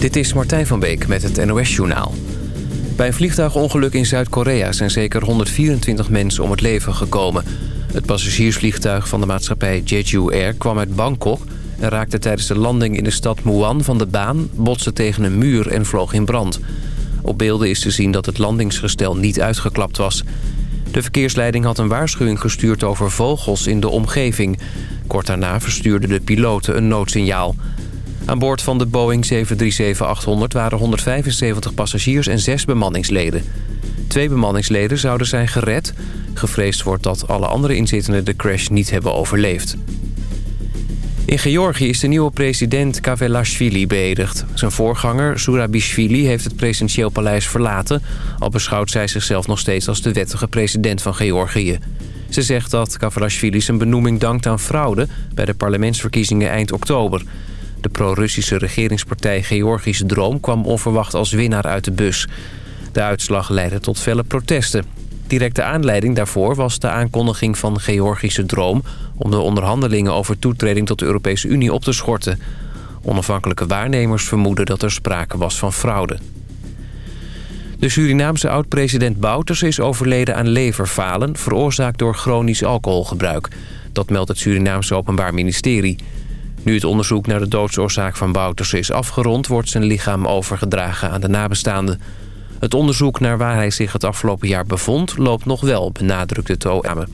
Dit is Martijn van Beek met het NOS-journaal. Bij een vliegtuigongeluk in Zuid-Korea zijn zeker 124 mensen om het leven gekomen. Het passagiersvliegtuig van de maatschappij Jeju Air kwam uit Bangkok... en raakte tijdens de landing in de stad Muan van de baan... botste tegen een muur en vloog in brand. Op beelden is te zien dat het landingsgestel niet uitgeklapt was. De verkeersleiding had een waarschuwing gestuurd over vogels in de omgeving. Kort daarna verstuurden de piloten een noodsignaal... Aan boord van de Boeing 737-800 waren 175 passagiers en 6 bemanningsleden. Twee bemanningsleden zouden zijn gered. Gevreesd wordt dat alle andere inzittenden de crash niet hebben overleefd. In Georgië is de nieuwe president Kavelashvili beëdigd. Zijn voorganger Surabishvili heeft het presidentieel paleis verlaten... al beschouwt zij zichzelf nog steeds als de wettige president van Georgië. Ze zegt dat Kavelashvili zijn benoeming dankt aan fraude... bij de parlementsverkiezingen eind oktober... De pro-Russische regeringspartij Georgische Droom kwam onverwacht als winnaar uit de bus. De uitslag leidde tot felle protesten. Directe aanleiding daarvoor was de aankondiging van Georgische Droom... om de onderhandelingen over toetreding tot de Europese Unie op te schorten. Onafhankelijke waarnemers vermoeden dat er sprake was van fraude. De Surinaamse oud-president Bouters is overleden aan leverfalen... veroorzaakt door chronisch alcoholgebruik. Dat meldt het Surinaamse Openbaar Ministerie... Nu het onderzoek naar de doodsoorzaak van Bouters is afgerond... wordt zijn lichaam overgedragen aan de nabestaanden. Het onderzoek naar waar hij zich het afgelopen jaar bevond... loopt nog wel, benadrukte het OM.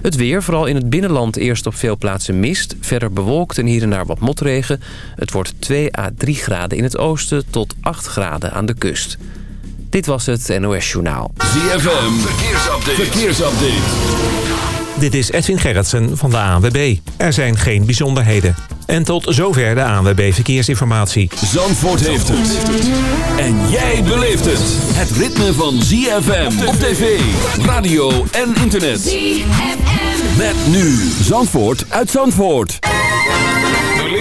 Het weer, vooral in het binnenland eerst op veel plaatsen mist. Verder bewolkt en hier en daar wat motregen. Het wordt 2 à 3 graden in het oosten tot 8 graden aan de kust. Dit was het NOS Journaal. ZFM, verkeersupdate. verkeersupdate. Dit is Edwin Gerritsen van de ANWB. Er zijn geen bijzonderheden. En tot zover de ANWB Verkeersinformatie. Zandvoort heeft het. En jij beleeft het. Het ritme van ZFM op tv, radio en internet. ZFM. Met nu Zandvoort uit Zandvoort.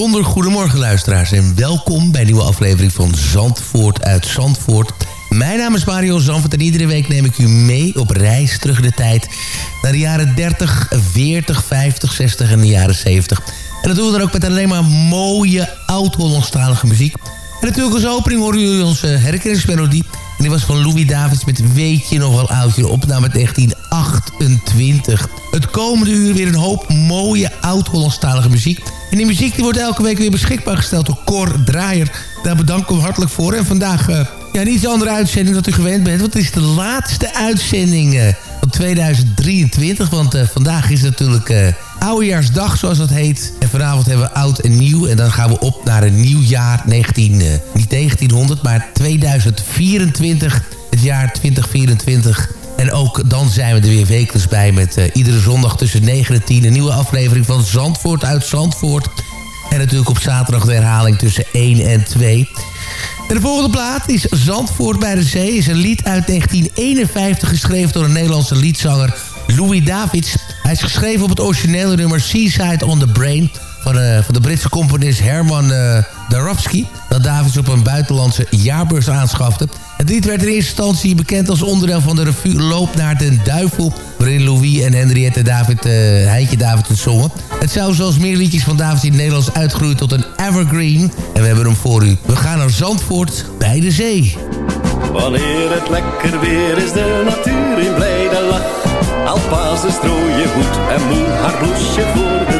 bijzonder goedemorgen luisteraars en welkom bij een nieuwe aflevering van Zandvoort uit Zandvoort. Mijn naam is Mario Zandvoort en iedere week neem ik u mee op reis terug de tijd naar de jaren 30, 40, 50, 60 en de jaren 70. En dat doen we dan ook met alleen maar mooie oud-Hollandstalige muziek. En natuurlijk als opening horen jullie onze herkenningsmelodie. En die was van Louis Davids met Weet je nog wel oudje, opname uit 1928. Het komende uur weer een hoop mooie oud-Hollandstalige muziek. En die muziek die wordt elke week weer beschikbaar gesteld door Cor Draaier. Daar bedank ik hem hartelijk voor. En vandaag, uh, ja, niet de andere uitzending dat u gewend bent. Want het is de laatste uitzending uh, van 2023. Want uh, vandaag is natuurlijk Oudejaarsdag, zoals dat heet. En vanavond hebben we oud en nieuw. En dan gaan we op naar een nieuw jaar. 19, niet 1900, maar 2024. Het jaar 2024. En ook dan zijn we er weer wekelijks bij met uh, iedere zondag tussen 9 en 10... een nieuwe aflevering van Zandvoort uit Zandvoort. En natuurlijk op zaterdag de herhaling tussen 1 en 2. En de volgende plaat is Zandvoort bij de Zee. is een lied uit 1951 geschreven door een Nederlandse liedzanger Louis Davids. Hij is geschreven op het originele nummer Seaside on the Brain... van, van de Britse componist Herman uh, Darowski... dat Davids op een buitenlandse jaarbeurs aanschafte... Het lied werd in eerste instantie bekend als onderdeel van de revue Loop naar den Duivel... waarin Louis en Henriette David, uh, Heintje David zongen. Het zou zoals meer liedjes van David in het Nederlands uitgroeien tot een evergreen. En we hebben hem voor u. We gaan naar Zandvoort bij de zee. Wanneer het lekker weer is, de natuur in blijde lach. Alpazen strooien goed en moe haar bloesje voor de.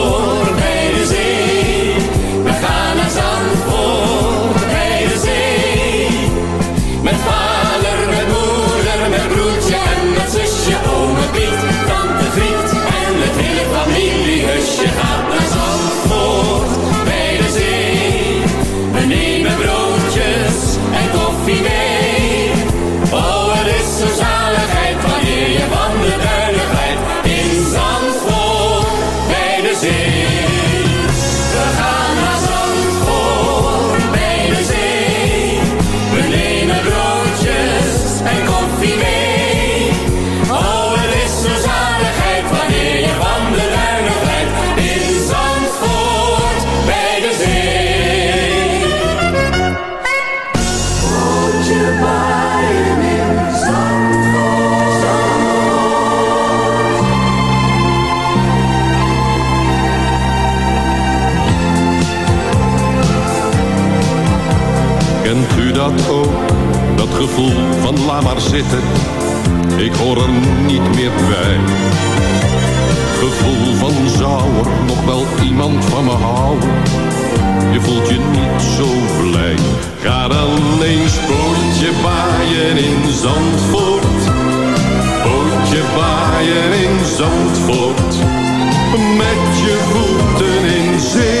Gevoel van laat maar zitten. Ik hoor er niet meer bij. Gevoel van zou er nog wel iemand van me houden. Je voelt je niet zo blij. Ga dan eens pootje baaien in Zandvoort. Pootje baaien in Zandvoort. Met je voeten in zee.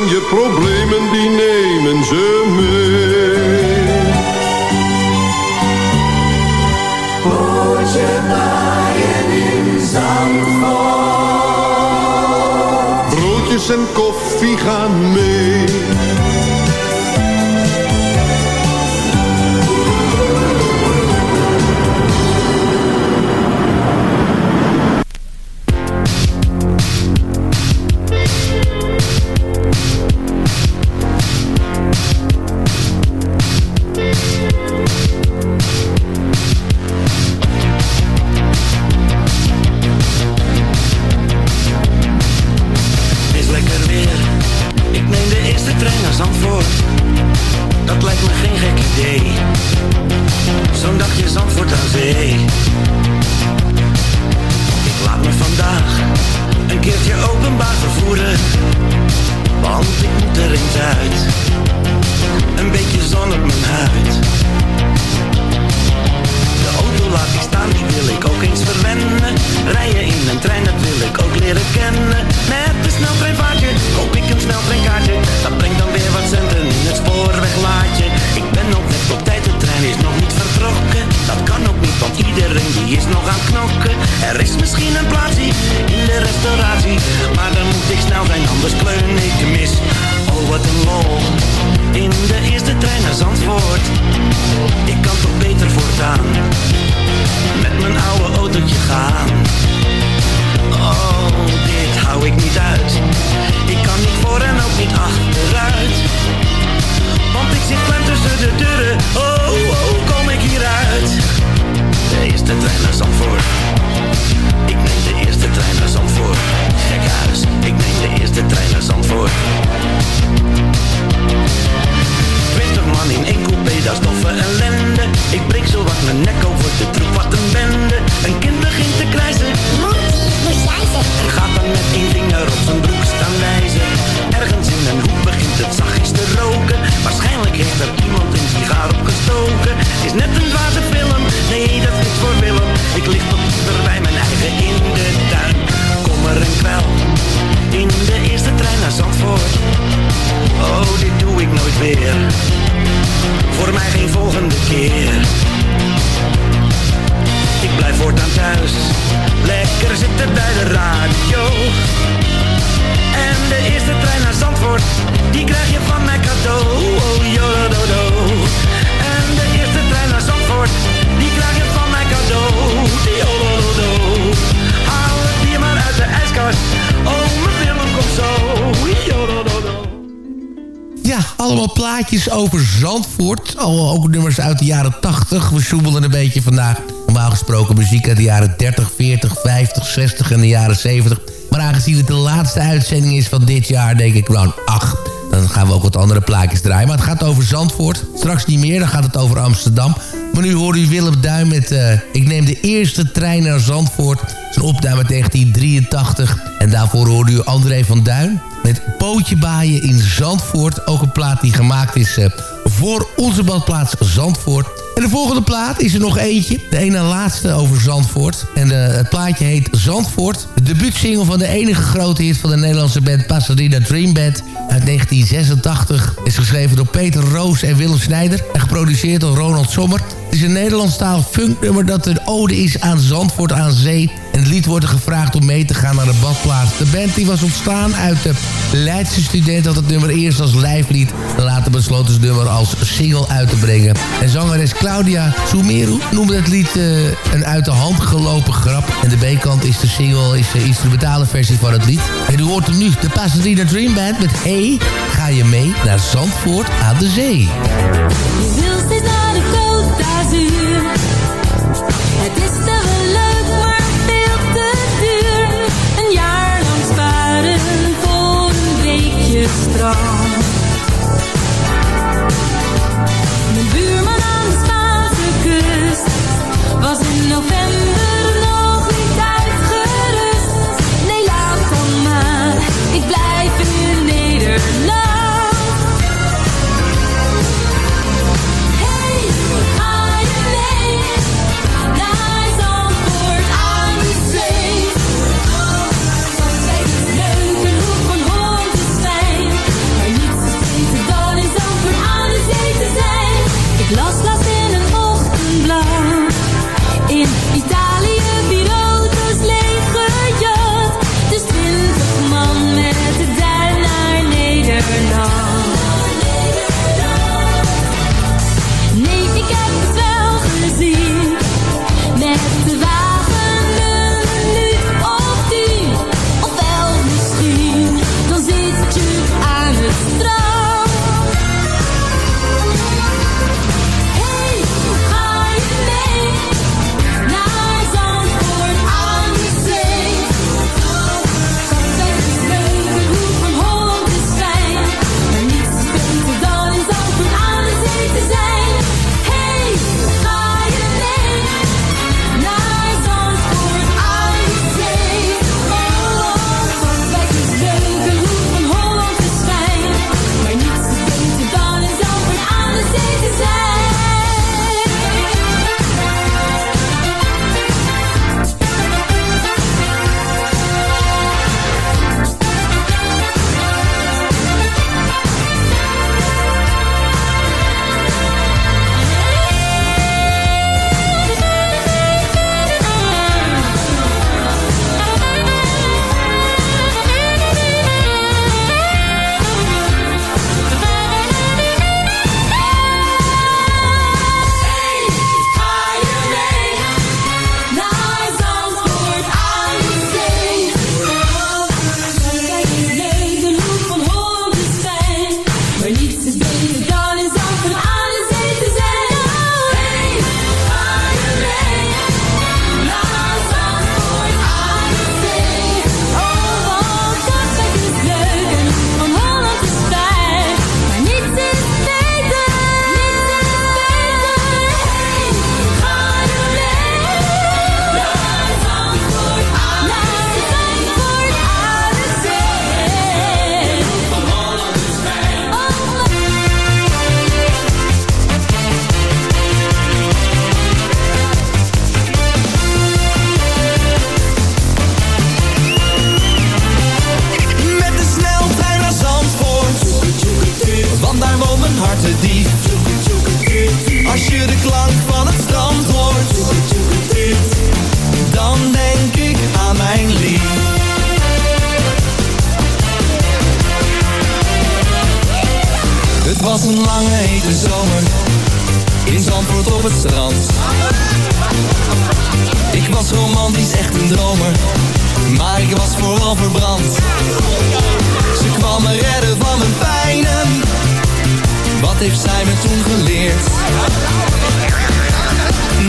En je problemen die nemen ze mee. Pootje baaien in Zandvoort. Broodjes en koffie gaan mee. Plaatjes over Zandvoort. Al ook nummers uit de jaren 80. We zoemelen een beetje vandaag. Normaal gesproken muziek uit de jaren 30, 40, 50, 60 en de jaren 70. Maar aangezien het de laatste uitzending is van dit jaar, denk ik, nou, ach... dan gaan we ook wat andere plaatjes draaien. Maar het gaat over Zandvoort. Straks niet meer, dan gaat het over Amsterdam. Maar nu hoor u Willem Duin met... eh, ik neem de eerste trein naar Zandvoort. Zijn opname 1983. En daarvoor hoorde u André van Duin met Pootje Baaien in Zandvoort. Ook een plaat die gemaakt is eh, voor onze badplaats Zandvoort. En de volgende plaat is er nog eentje. De ene laatste over Zandvoort. En eh, het plaatje heet Zandvoort. De debuutsingle van de enige grote hit van de Nederlandse band Pasadena Dream Band. Uit 1986 is geschreven door Peter Roos en Willem Snijder. En geproduceerd door Ronald Sommer. Het is een Nederlandstalig funknummer dat een ode is aan Zandvoort aan zee. En het lied wordt er gevraagd om mee te gaan naar de badplaats. De band die was ontstaan uit de Leidse student had het nummer eerst als lijflied. Later besloten ze het nummer als single uit te brengen. En zangeres Claudia Sumeru noemde het lied eh, een uit de hand gelopen grap. En de B-kant is de single, is de instrumentale versie van het lied. En u hoort nu, de Pasadena Dream Band met Hey, ga je mee naar Zandvoort aan de zee. Je blijf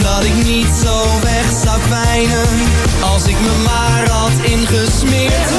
Dat ik niet zo weg zou pijnen Als ik me maar had ingesmeerd.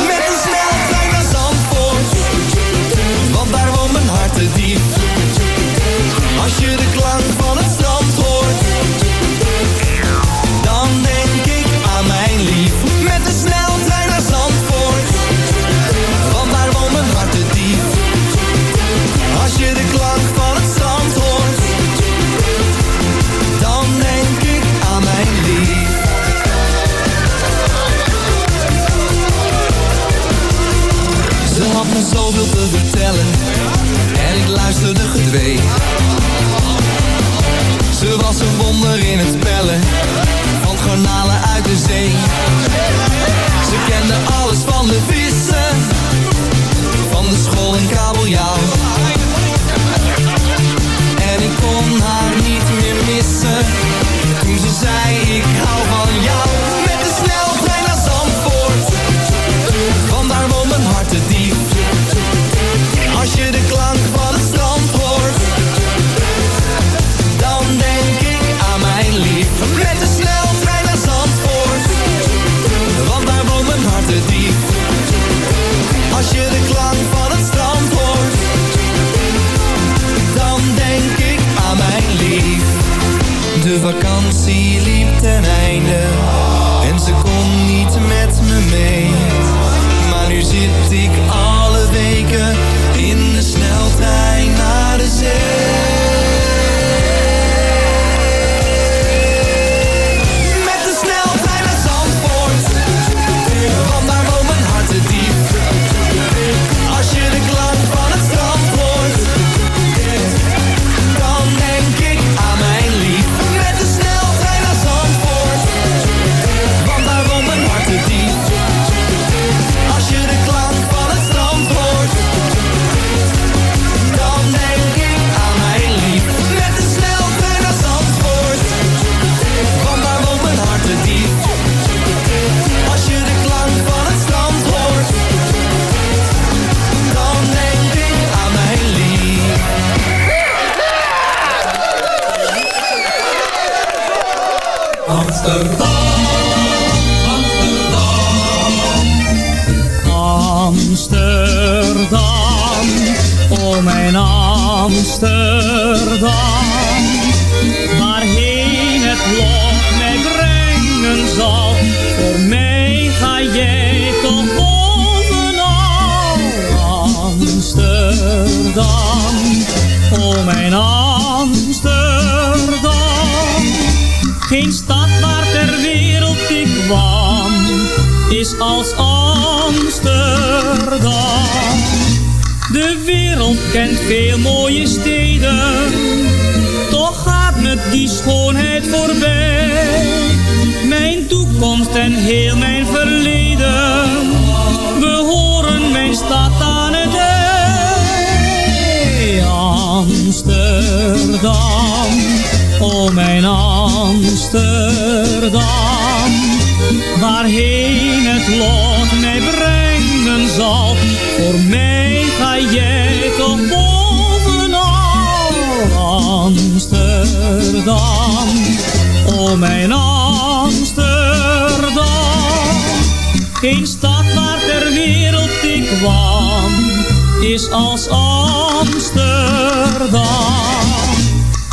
is als Amsterdam.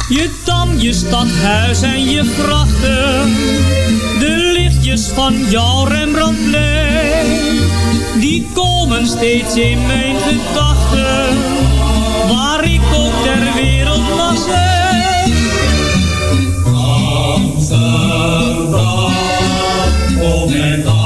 Je dam, je stadhuis en je vrachten, de lichtjes van jouw Rembrandt, die komen steeds in mijn gedachten, waar ik ook ter wereld mag zijn. Amsterdam, oh mijn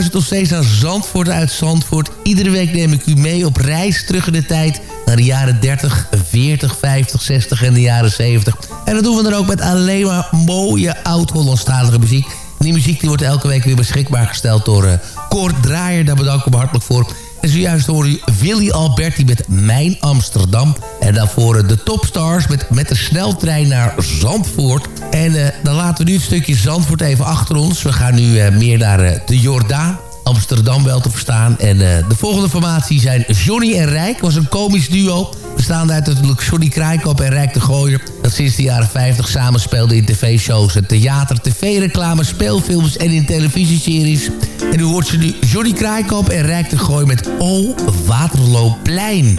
luistert nog steeds naar Zandvoort uit Zandvoort. Iedere week neem ik u mee op reis terug in de tijd... naar de jaren 30, 40, 50, 60 en de jaren 70. En dat doen we dan ook met alleen maar mooie oud-Hollandstalige muziek. Die muziek die wordt elke week weer beschikbaar gesteld door uh, Kort Draaier. Daar bedank ik me hartelijk voor. En zojuist hoorde u Willy Alberti met Mijn Amsterdam. En daarvoor uh, de Topstars met, met de sneltrein naar Zandvoort. En uh, dan laten we nu een stukje Zandvoort even achter ons. We gaan nu uh, meer naar de Jordaan. Amsterdam wel te verstaan. En de volgende formatie zijn Johnny en Rijk. was een komisch duo. Bestaande uit natuurlijk Johnny Krijkop en Rijk de Gooier. Dat sinds de jaren 50 samenspeelde in tv-shows, theater, tv-reclame, speelfilms en in televisieseries. En u hoort ze nu Johnny Krijkop en Rijk de Gooier met O Waterlooplein.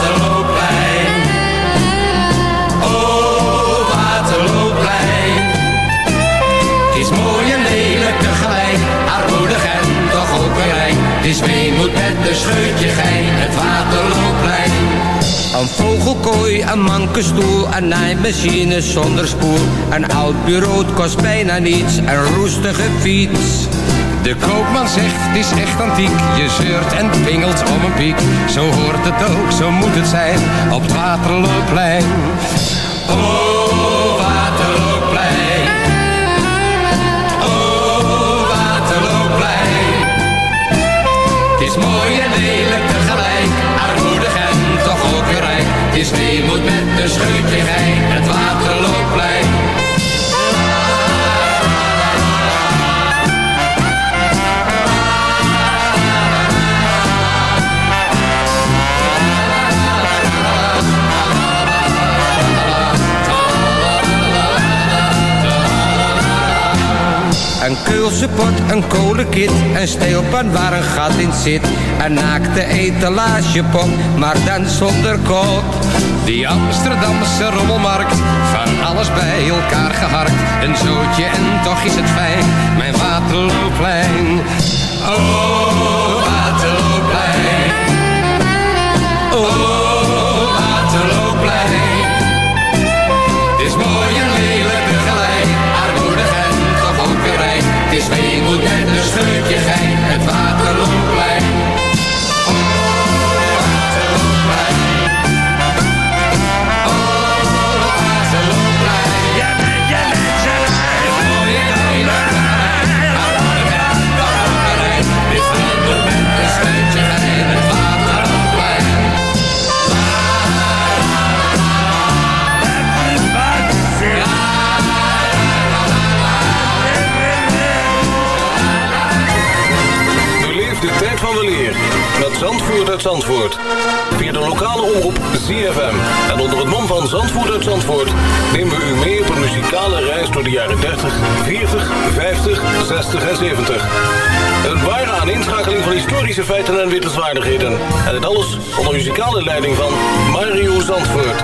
Is weemoed met de scheutje gein, het Waterloopplein. Een vogelkooi, een mankenstoel, een naaimachine zonder spoel. Een oud bureau kost bijna niets, een roestige fiets. De koopman zegt, het is echt antiek. Je zeurt en pingelt om een piek. Zo hoort het ook, zo moet het zijn, op het Waterloopplein. Oh, is weemoed met de scheutje gein, het. Keulse pot, een kolenkit, een steelpan waar een gat in zit. Een naakte etalagepop, maar dan zonder kop. Die Amsterdamse rommelmarkt, van alles bij elkaar geharkt. Een zootje en toch is het fijn, mijn Waterloopplein. Oh, 30, 40, 50, 60 en 70. Een ware aaninschakeling van historische feiten en wittelswaardigheden. En het alles onder muzikale leiding van Mario Zandvoort.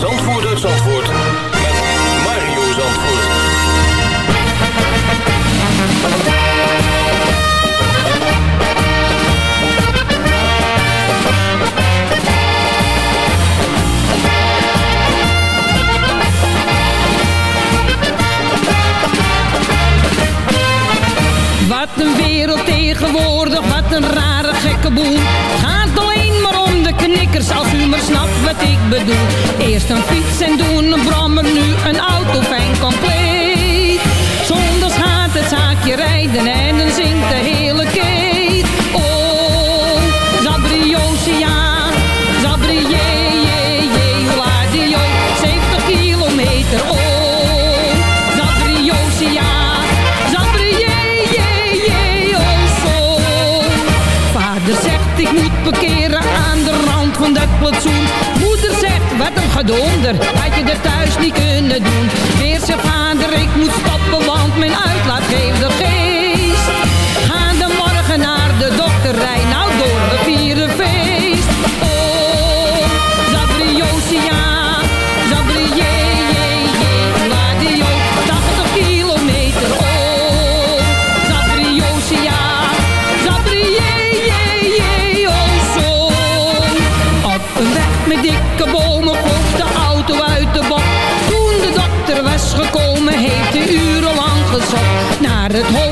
Zandvoort uit Zandvoort met Mario Zandvoort. Wat een wereld tegenwoordig, wat een rare gekke boel. Gaat als u maar snapt wat ik bedoel. Eerst een fiets en doen een nu een auto fijn compleet. Zondags gaat het zaakje rijden gedonder, had je er thuis niet kunnen doen. Zijn vader, ik moet stoppen, want mijn uitlaat geeft de geest. Het hoofd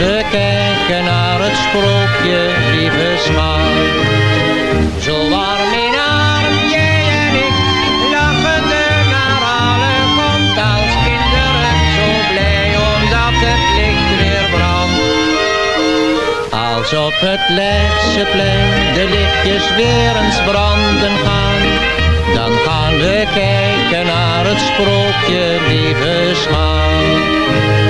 We kijken naar het sprookje, lieve smaak. Zo warm in arm, jij en ik, lachende naar alle als kinderen. Zo blij omdat het licht weer brandt. Als op het Leidseplein de lichtjes weer eens branden gaan. Dan gaan we kijken naar het sprookje, lieve schaam.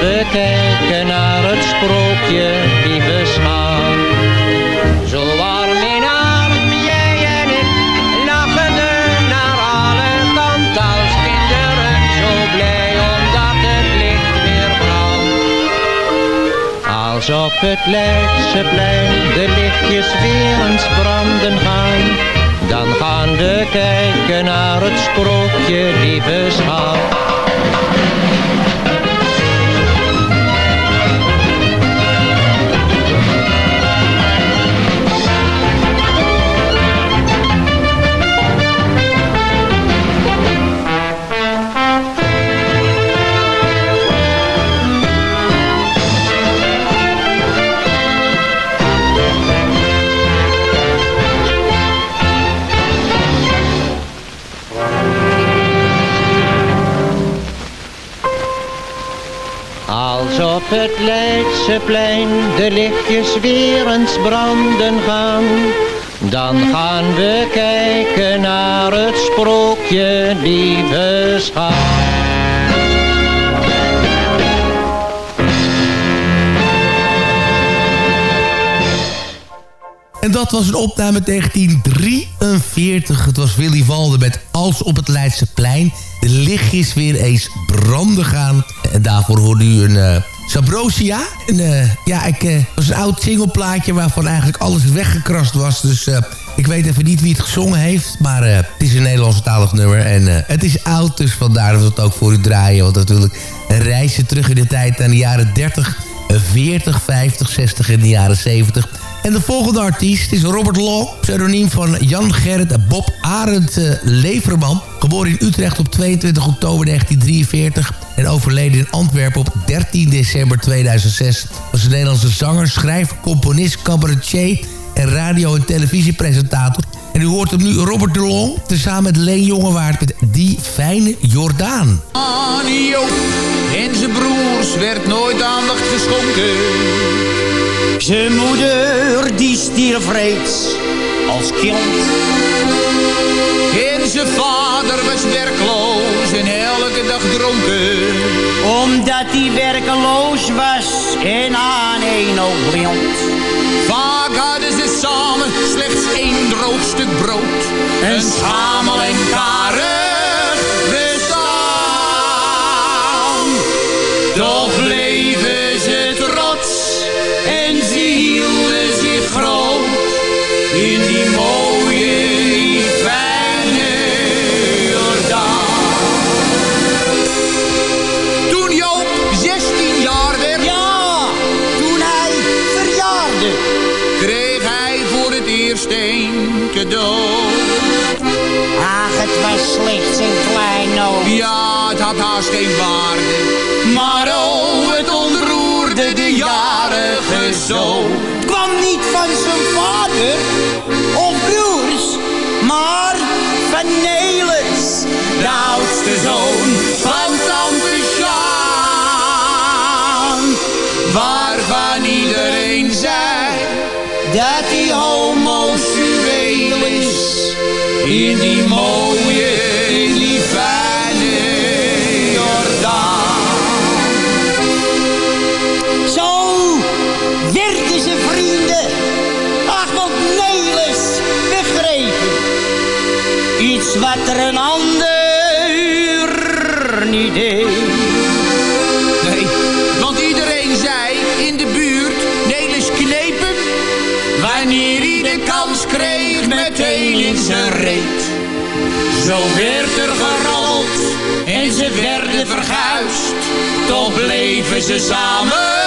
We kijken naar het sprookje, lieve schaam. Zo warm in arm, jij en ik, lachende naar alle kanten als kinderen. Zo blij omdat het licht weer brandt. Als op het Leidseplein de lichtjes weer eens branden gaan. Dan gaan we kijken naar het sprookje, lieve schat. Het Leidseplein de lichtjes weer eens branden gaan, dan gaan we kijken naar het sprookje, lieve schat. En dat was een opname 1943. Het was Willy Walde met Als op het Leidseplein. De lichtjes weer eens branden gaan. En daarvoor hoorde u een eh, Sabrosia. En, eh, ja, ik, eh, was een oud singleplaatje waarvan eigenlijk alles weggekrast was. Dus eh, ik weet even niet wie het gezongen heeft. Maar het is een Nederlandstalig nummer. En het is oud, dus vandaar dat we het ook voor u draaien. Want natuurlijk reisje terug in de tijd naar de jaren 30... 40, 50, 60 en de jaren 70. En de volgende artiest is Robert Law, pseudoniem van Jan Gerrit Bob Arend eh, Leverman. Geboren in Utrecht op 22 oktober 1943 en overleden in Antwerpen op 13 december 2006. Was een Nederlandse zanger, schrijver, componist, cabaretier en radio- en televisiepresentator. En u hoort hem nu Robert de Long, tezamen met Leen Jongewaard met Die Fijne Jordaan. Anio en zijn broers werd nooit aandacht geschonken. Zijn moeder die stierf reeds als kind. En zijn vader was werkloos dronken. Omdat hij werkeloos was en aan een blind. Vaak hadden ze samen slechts één droog stuk brood. Een schamel en karig haast geen waarde. Maar oh, het ontroerde de jarige zoon. Kwam niet van zijn vader of broers, maar van Nelis, de oudste zoon van tante Sjaan. Waarvan iedereen zei dat hij homoseksueel is. In die mooie, Wat er een ander niet deed. Nee, want iedereen zei in de buurt, Nelis knepen. Wanneer hij kans kreeg, meteen in zijn reet. Zo werd er gerold en ze werden verguisd. Toch bleven ze samen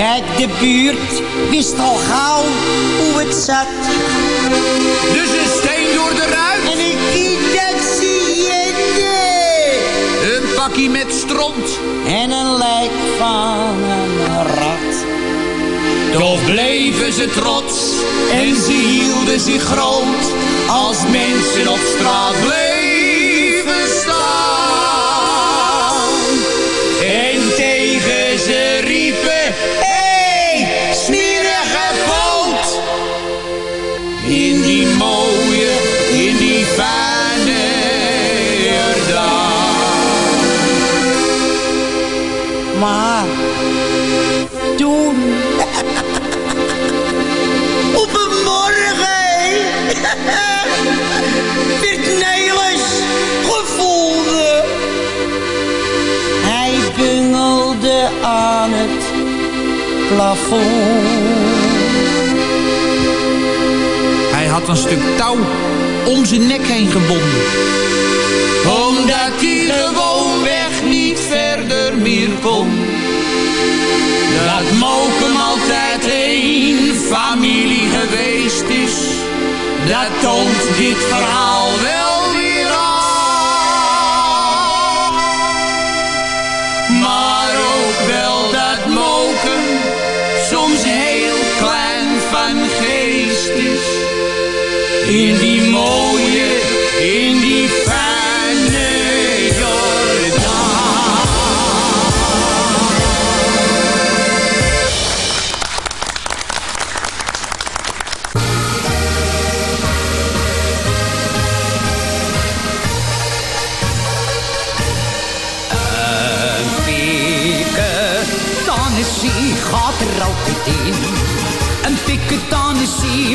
Kijk, de buurt wist al gauw hoe het zat. Dus een steen door de ruit. En een identiënde. Een pakkie met stront. En een lijk van een rat. Toch bleven ze trots en ze hielden zich groot als mensen op straat bleven Hij had een stuk touw om zijn nek heen gebonden. Omdat hij gewoonweg niet verder meer kon. Dat Mokum altijd één familie geweest is. Dat toont dit verhaal In die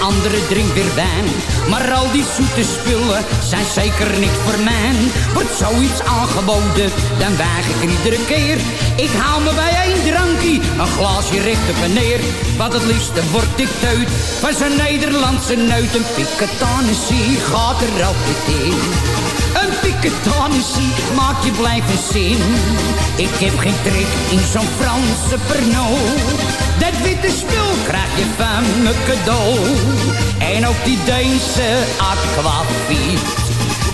de andere drinkt weer wijn. Maar al die zoete spullen zijn zeker niet voor mij. Wordt zoiets aangeboden, dan weig ik iedere keer. Ik haal me bij één drankje, een glaasje recht op en neer. Wat het liefste word ik teut van zo'n Nederlandse neut. Een piketanissie gaat er altijd in. Een piketanissie maakt je blijven zin. Ik heb geen trek in zo'n Franse Pernod. Dat witte spul krijg je van me cadeau. En ook die Deense aquavit.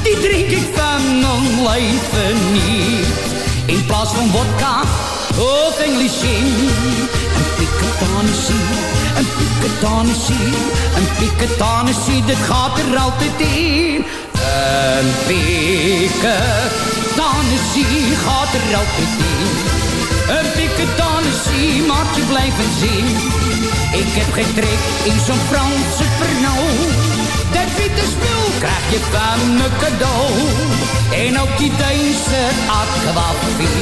Die drink ik van mijn leven niet. In plaats van vodka of English gin. Een piketanissie, een piketanissie, een piketanissie. Dat gaat er altijd in. Een piketanissie gaat er altijd in. Een piketanissie maakt je blijven zien. Ik heb geen trek in zo'n Franse Pernod. Dat witte spul krijg je van me cadeau. En ook die Deense aquavit.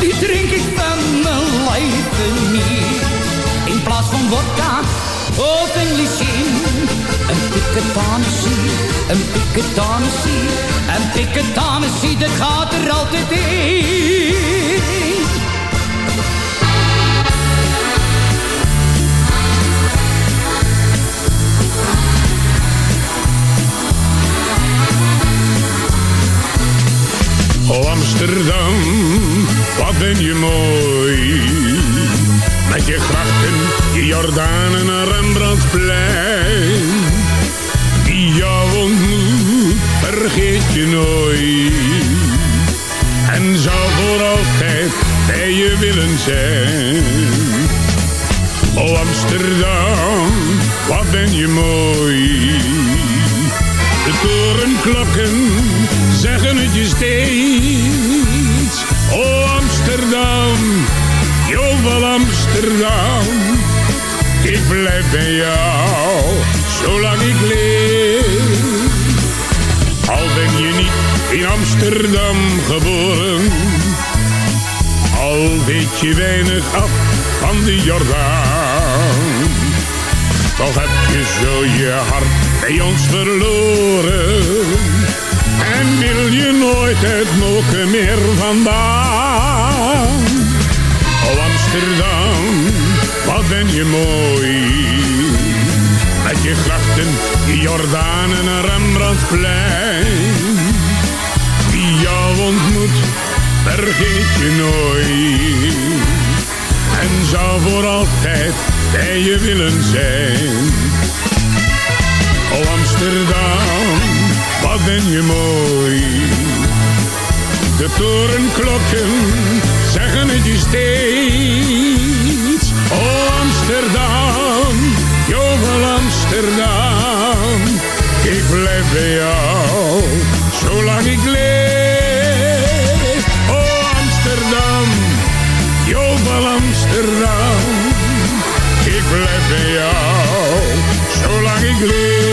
Die drink ik van mijn leven niet. In plaats van vodka of English gin. Een piketanissie, een piketanissie, een piketanissie, dat gaat er altijd in. Oh Amsterdam, wat ben je mooi. Met je grachten, Jordaan en Rembrandtplein. Wie jou ontmoet, vergeet je nooit. En zou voor altijd bij je willen zijn. Oh Amsterdam, wat ben je mooi. De torenklokken zeggen het je steeds. Oh Amsterdam, jovel Amsterdam. Ik blijf bij jou, zolang ik leef. Al ben je niet in Amsterdam geboren. Al weet je weinig af van de Jordaan. Toch heb je zo je hart bij ons verloren. En wil je nooit het moken meer vandaan. Ben je mooi. Met je grachten, Jordaan en Rembrandtplein. Wie jou ontmoet, vergeet je nooit. En zou voor altijd bij je willen zijn. Oh Amsterdam, wat ben je mooi. De torenklokken zeggen het je steeds. Amsterdam, Amsterdam. Ik blijf bij jou, zolang ik leef. Oh Amsterdam, jovel Amsterdam. Ik blijf bij jou, zolang ik leef.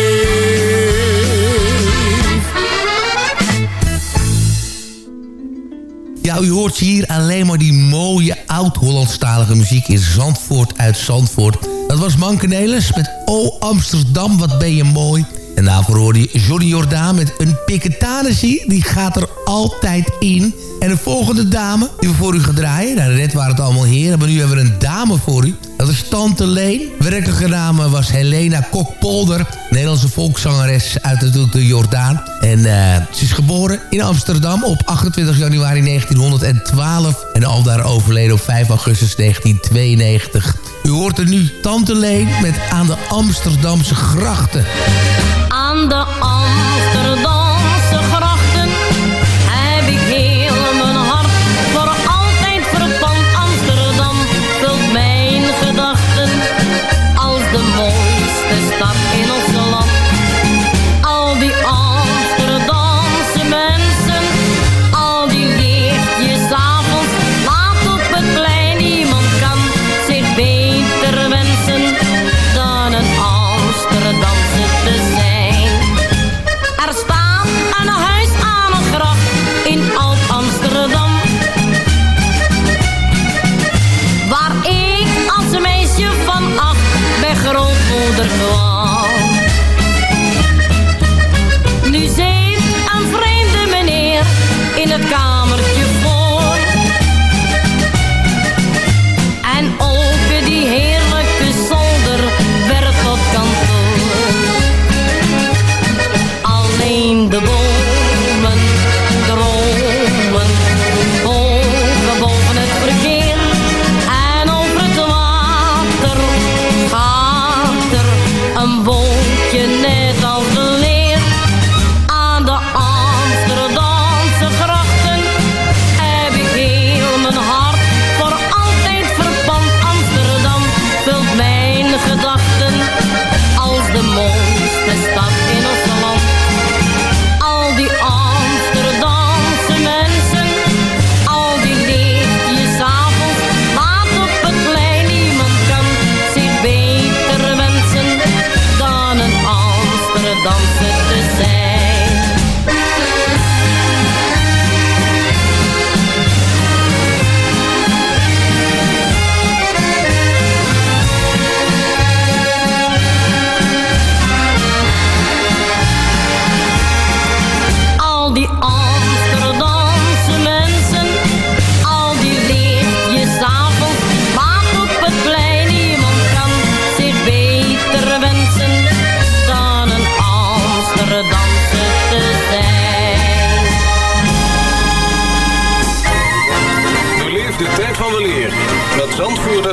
Ja, u hoort hier alleen maar die mooie oud-Hollandstalige muziek in Zandvoort uit Zandvoort. Dat was Mankenelis met O Amsterdam, wat ben je mooi. En daarvoor hoorde je Johnny Jordaan met een piketanissie. Die gaat er altijd in. En de volgende dame die we voor u gaan draaien. Nou, net waren het allemaal heren, maar nu hebben we een dame voor u. Tante Leen. Werkelijke naam was Helena Kokpolder. Nederlandse volkszangeres uit natuurlijk de Jordaan. En uh, ze is geboren in Amsterdam op 28 januari 1912. En al daar overleden op 5 augustus 1992. U hoort er nu Tante Leen met Aan de Amsterdamse Grachten. Aan de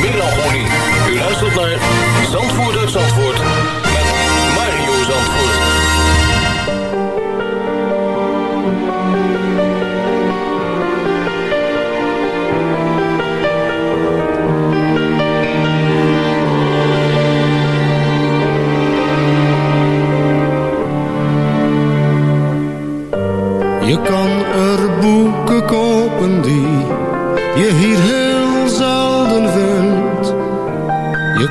melancholie. U luistert naar Zandvoort uit Zandvoort met Mario Zandvoort. Je kan er boeken kopen die je hier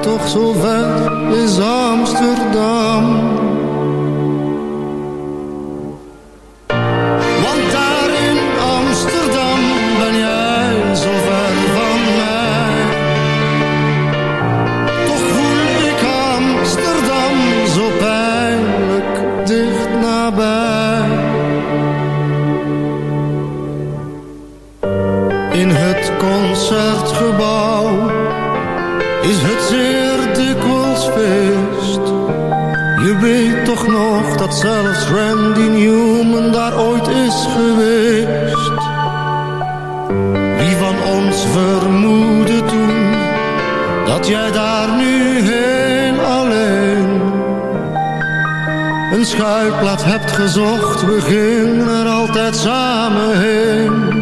toch zo ver is Amsterdam. Nog dat zelfs Randy Newman daar ooit is geweest. Wie van ons vermoedde toen dat jij daar nu heel alleen een schuilplaats hebt gezocht? We gingen er altijd samen heen.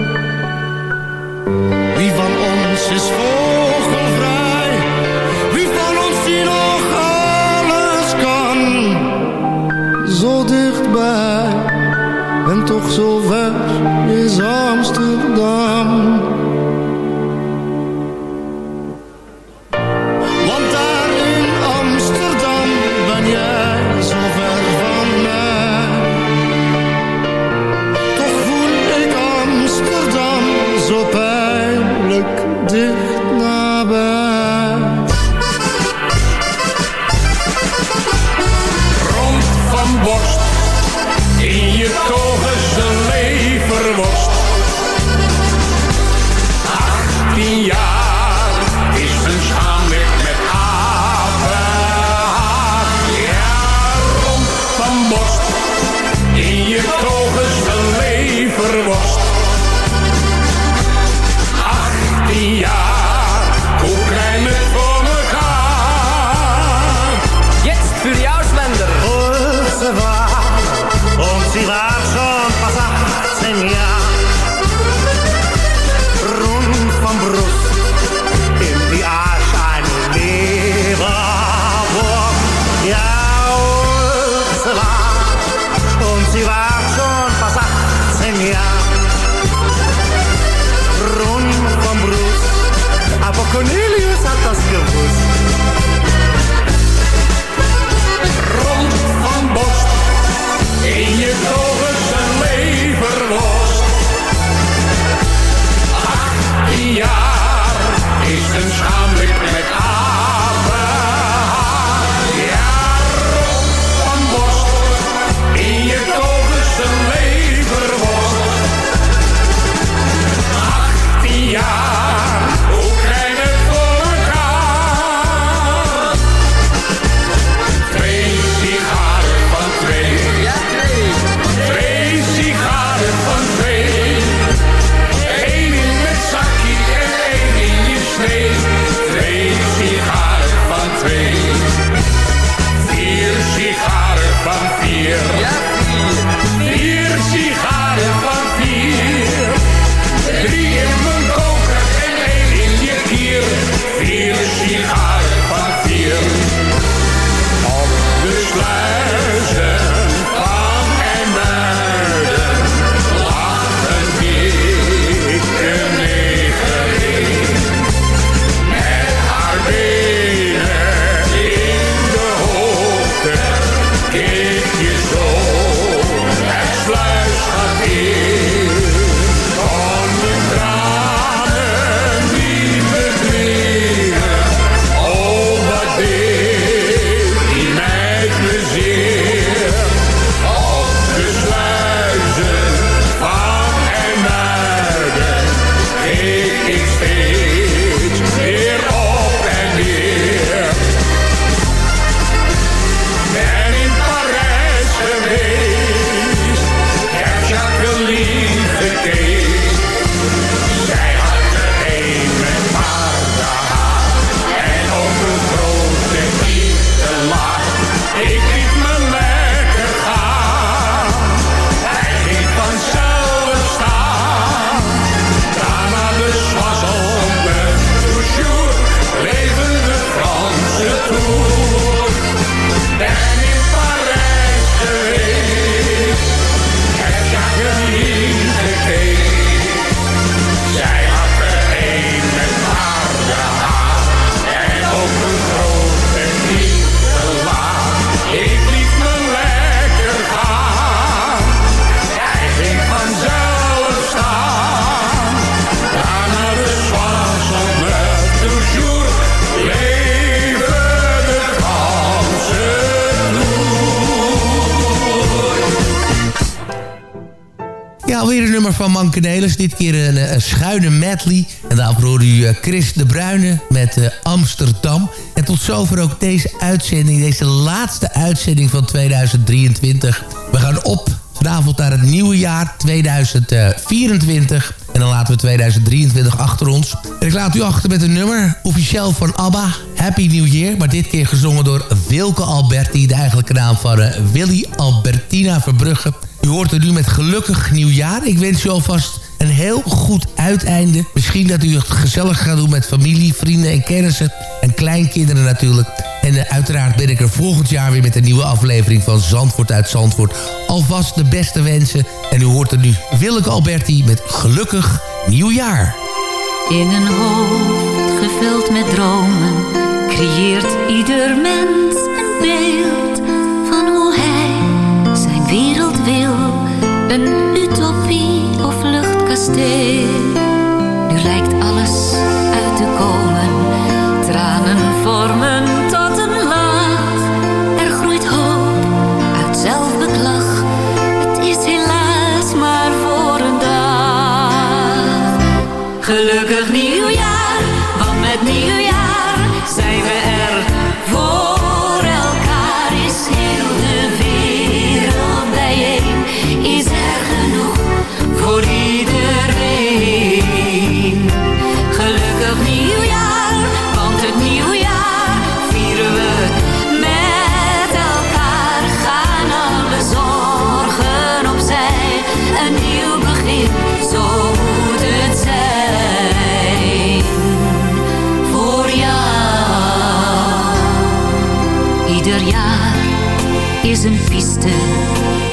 Nou, weer een nummer van Mankenelis. Dit keer een, een schuine medley. En daarvoor hoorde u eh, Chris de Bruyne met uh, Amsterdam. En tot zover ook deze uitzending. Deze laatste uitzending van 2023. We gaan op vanavond naar het nieuwe jaar 2024. En dan laten we 2023 achter ons. En ik laat u achter met een nummer, officieel van ABBA, Happy New Year. Maar dit keer gezongen door Wilke Alberti, de eigenlijke naam van Willy Albertina Verbrugge. U hoort er nu met gelukkig nieuwjaar. Ik wens u alvast een heel goed uiteinde. Misschien dat u het gezellig gaat doen met familie, vrienden en kennissen. En kleinkinderen natuurlijk. En uh, uiteraard ben ik er volgend jaar weer met een nieuwe aflevering van Zandvoort uit Zandvoort. Alvast de beste wensen. En u hoort er nu Willeke Alberti met gelukkig nieuwjaar. In een hoofd gevuld met dromen creëert ieder mens een beeld stay.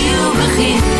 nieuw begin,